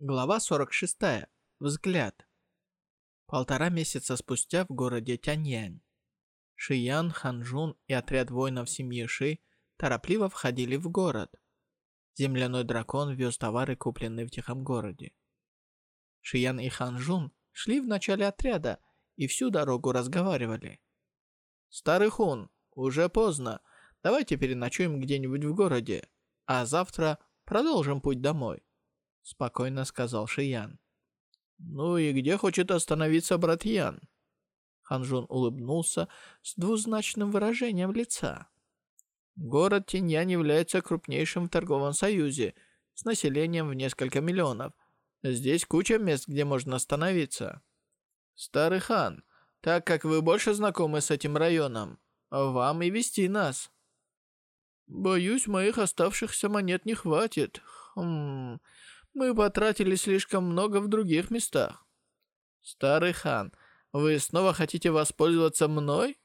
Глава 46. Взгляд. Полтора месяца спустя в городе Тяньянь. Шиян, Ханжун и отряд воинов семьи Ши торопливо входили в город. Земляной дракон вез товары, купленные в тихом городе. Шиян и Ханжун шли в начале отряда и всю дорогу разговаривали. «Старый Хун, уже поздно. Давайте переночуем где-нибудь в городе, а завтра продолжим путь домой» спокойно сказал Шиян. «Ну и где хочет остановиться брат Ян?» Ханжун улыбнулся с двузначным выражением лица. Город Тиньян является крупнейшим в торговом союзе с населением в несколько миллионов. Здесь куча мест, где можно остановиться. Старый хан, так как вы больше знакомы с этим районом, вам и вести нас. Боюсь, моих оставшихся монет не хватит. Хм, мы потратили слишком много в других местах. Старый хан, вы снова хотите воспользоваться мной?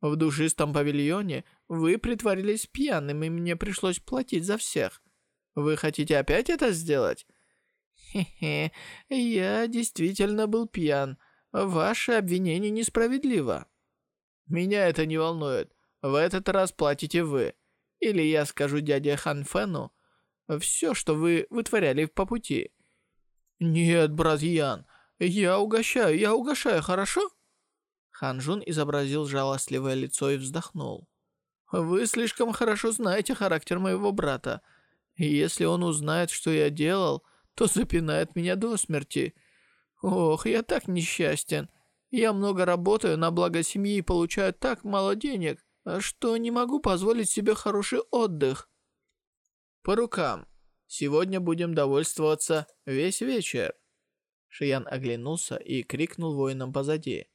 В душистом павильоне вы притворились пьяным, и мне пришлось платить за всех. Вы хотите опять это сделать? Хе-хе, я действительно был пьян. Ваше обвинение несправедливо. Меня это не волнует. В этот раз платите вы. Или я скажу дяде Хан Фэну, все, что вы вытворяли по пути. Нет, брат Ян, я угощаю, я угощаю, хорошо? Ханжун изобразил жалостливое лицо и вздохнул. Вы слишком хорошо знаете характер моего брата. Если он узнает, что я делал, то запинает меня до смерти. Ох, я так несчастен. Я много работаю на благо семьи и получаю так мало денег, что не могу позволить себе хороший отдых. По рукам. Сегодня будем довольствоваться весь вечер. Шиян оглянулся и крикнул воинам позади.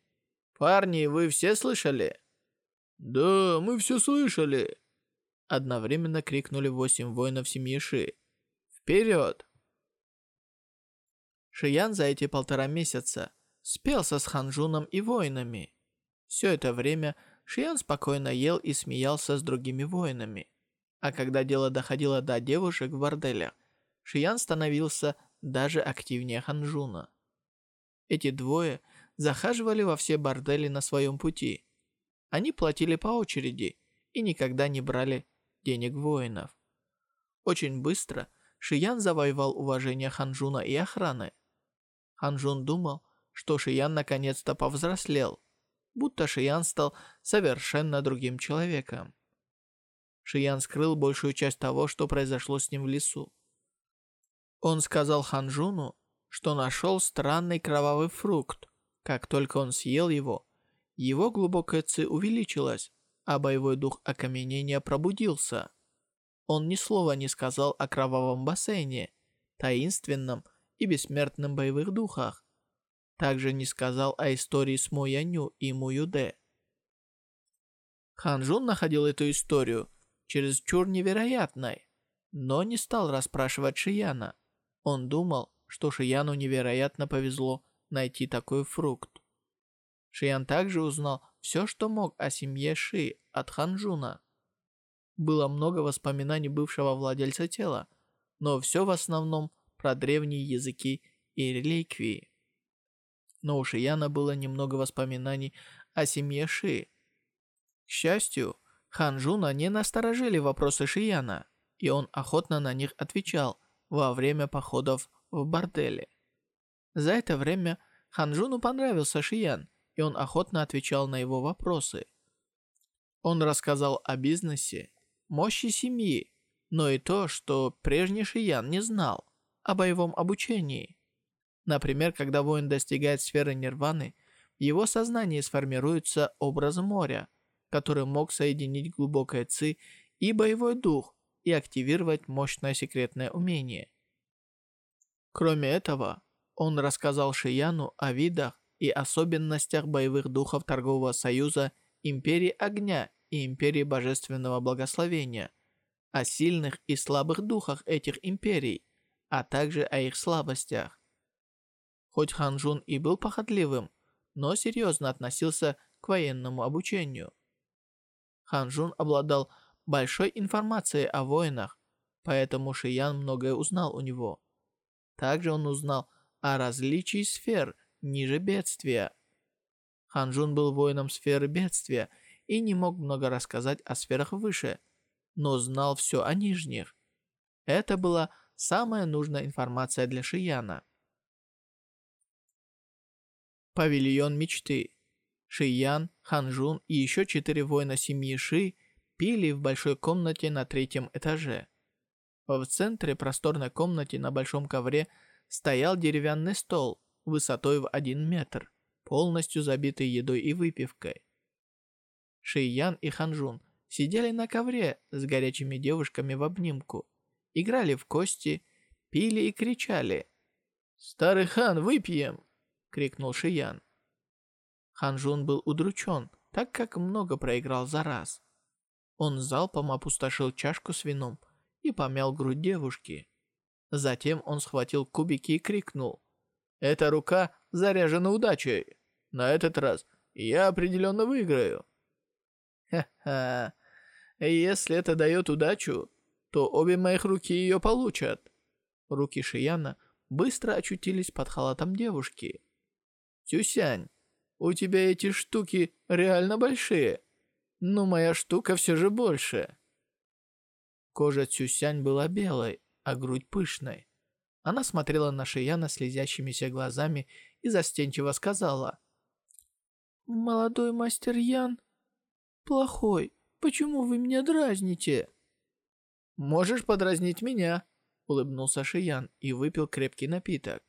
«Парни, вы все слышали?» «Да, мы все слышали!» Одновременно крикнули восемь воинов семьи Ши. «Вперед!» Шиян за эти полтора месяца спелся с Ханжуном и воинами. Все это время Шиян спокойно ел и смеялся с другими воинами. А когда дело доходило до девушек в борделях, Шиян становился даже активнее Ханжуна. Эти двое захаживали во все бордели на своем пути. Они платили по очереди и никогда не брали денег воинов. Очень быстро Шиян завоевал уважение Ханжуна и охраны. Ханжун думал, что Шиян наконец-то повзрослел, будто Шиян стал совершенно другим человеком. Шиян скрыл большую часть того, что произошло с ним в лесу. Он сказал Ханжуну, что нашел странный кровавый фрукт. Как только он съел его, его глубокая ци увеличилась, а боевой дух окаменения пробудился. Он ни слова не сказал о кровавом бассейне, таинственном и бессмертном боевых духах. Также не сказал о истории с Мояню и Муюде. Ханжун находил эту историю чересчур невероятной, но не стал расспрашивать Шияна. Он думал, что Шияну невероятно повезло найти такой фрукт. Шиян также узнал все, что мог о семье Ши от Ханжуна. Было много воспоминаний бывшего владельца тела, но все в основном про древние языки и реликвии. Но у Шияна было немного воспоминаний о семье Ши. К счастью, Ханжуна не насторожили вопросы Шияна, и он охотно на них отвечал во время походов в борделе. За это время Ханжуну понравился Шиян, и он охотно отвечал на его вопросы. Он рассказал о бизнесе, мощи семьи, но и то, что прежний Шиян не знал о боевом обучении. Например, когда воин достигает сферы нирваны, в его сознании сформируется образ моря – который мог соединить глубокое ци и боевой дух и активировать мощное секретное умение. Кроме этого, он рассказал Шияну о видах и особенностях боевых духов Торгового Союза Империи Огня и Империи Божественного Благословения, о сильных и слабых духах этих империй, а также о их слабостях. Хоть Ханжун и был похотливым, но серьезно относился к военному обучению. Ханжун обладал большой информацией о воинах, поэтому Шиян многое узнал у него. Также он узнал о различии сфер ниже бедствия. Ханжун был воином сферы бедствия и не мог много рассказать о сферах выше, но знал все о нижних. Это была самая нужная информация для Шияна. Павильон мечты. Шиян, Ханжун и еще четыре воина семьи Ши пили в большой комнате на третьем этаже. В центре просторной комнаты на большом ковре стоял деревянный стол высотой в один метр, полностью забитый едой и выпивкой. Шиян и Ханжун сидели на ковре с горячими девушками в обнимку, играли в кости, пили и кричали. «Старый хан, выпьем!» — крикнул Шиян. Ханжун был удручен, так как много проиграл за раз. Он залпом опустошил чашку с вином и помял грудь девушки. Затем он схватил кубики и крикнул. «Эта рука заряжена удачей. На этот раз я определенно выиграю». «Ха-ха, если это дает удачу, то обе моих руки ее получат». Руки Шияна быстро очутились под халатом девушки. «Тюсянь, у тебя эти штуки реально большие, но моя штука все же больше». Кожа Цюсянь была белой, а грудь пышной. Она смотрела на Шияна слезящимися глазами и застенчиво сказала. «Молодой мастер Ян, плохой, почему вы меня дразните?» «Можешь подразнить меня», — улыбнулся Шиян и выпил крепкий напиток.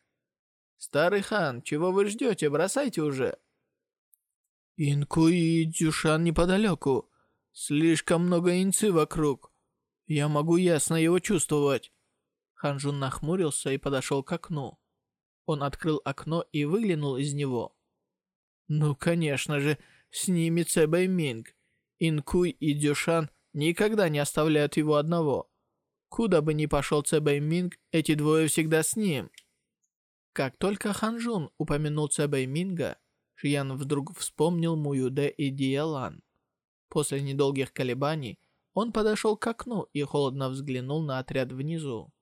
«Старый хан, чего вы ждете? Бросайте уже!» Инку и Дюшан неподалеку. Слишком много инцы вокруг. Я могу ясно его чувствовать. Ханжун нахмурился и подошел к окну. Он открыл окно и выглянул из него. Ну, конечно же, с ними Цебэй Минг. Инкуй и Дюшан никогда не оставляют его одного. Куда бы ни пошел Цебэй Минг, эти двое всегда с ним. Как только Ханжун упомянул Цебэй Минга, Шиян вдруг вспомнил Муюде и Диалан. После недолгих колебаний он подошел к окну и холодно взглянул на отряд внизу.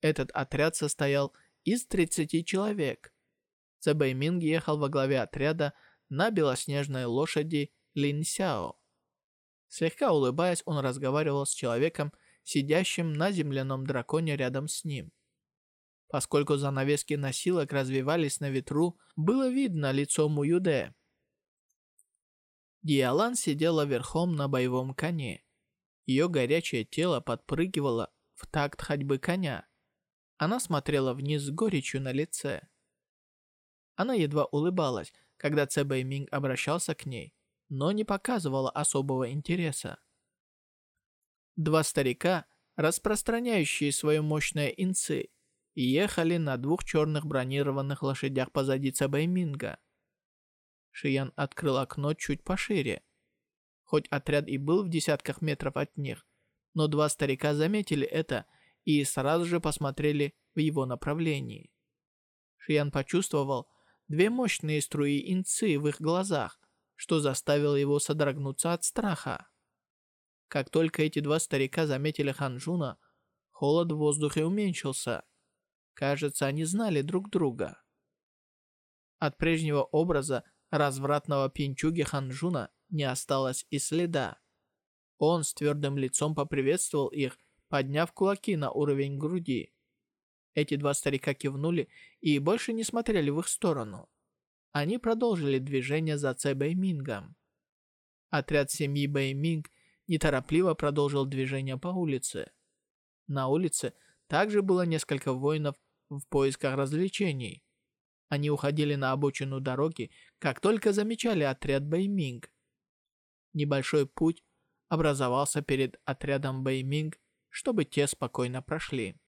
Этот отряд состоял из 30 человек. Цебэй Минг ехал во главе отряда на белоснежной лошади Лин Сяо. Слегка улыбаясь, он разговаривал с человеком, сидящим на земляном драконе рядом с ним. Поскольку занавески носилок развивались на ветру, было видно лицо Муюде. Диалан сидела верхом на боевом коне. Ее горячее тело подпрыгивало в такт ходьбы коня. Она смотрела вниз с горечью на лице. Она едва улыбалась, когда Цэ Минг обращался к ней, но не показывала особого интереса. Два старика, распространяющие свое мощное инцы, и ехали на двух черных бронированных лошадях позади Цабайминга. Шиян открыл окно чуть пошире. Хоть отряд и был в десятках метров от них, но два старика заметили это и сразу же посмотрели в его направлении. Шиян почувствовал две мощные струи инцы в их глазах, что заставило его содрогнуться от страха. Как только эти два старика заметили Ханжуна, холод в воздухе уменьшился. Кажется, они знали друг друга. От прежнего образа развратного пьянчуги Ханжуна не осталось и следа. Он с твердым лицом поприветствовал их, подняв кулаки на уровень груди. Эти два старика кивнули и больше не смотрели в их сторону. Они продолжили движение за Цэ Бэймингом. Отряд семьи Бэйминг неторопливо продолжил движение по улице. На улице также было несколько воинов в поисках развлечений. Они уходили на обочину дороги, как только замечали отряд Бэйминг. Небольшой путь образовался перед отрядом Бэйминг, чтобы те спокойно прошли.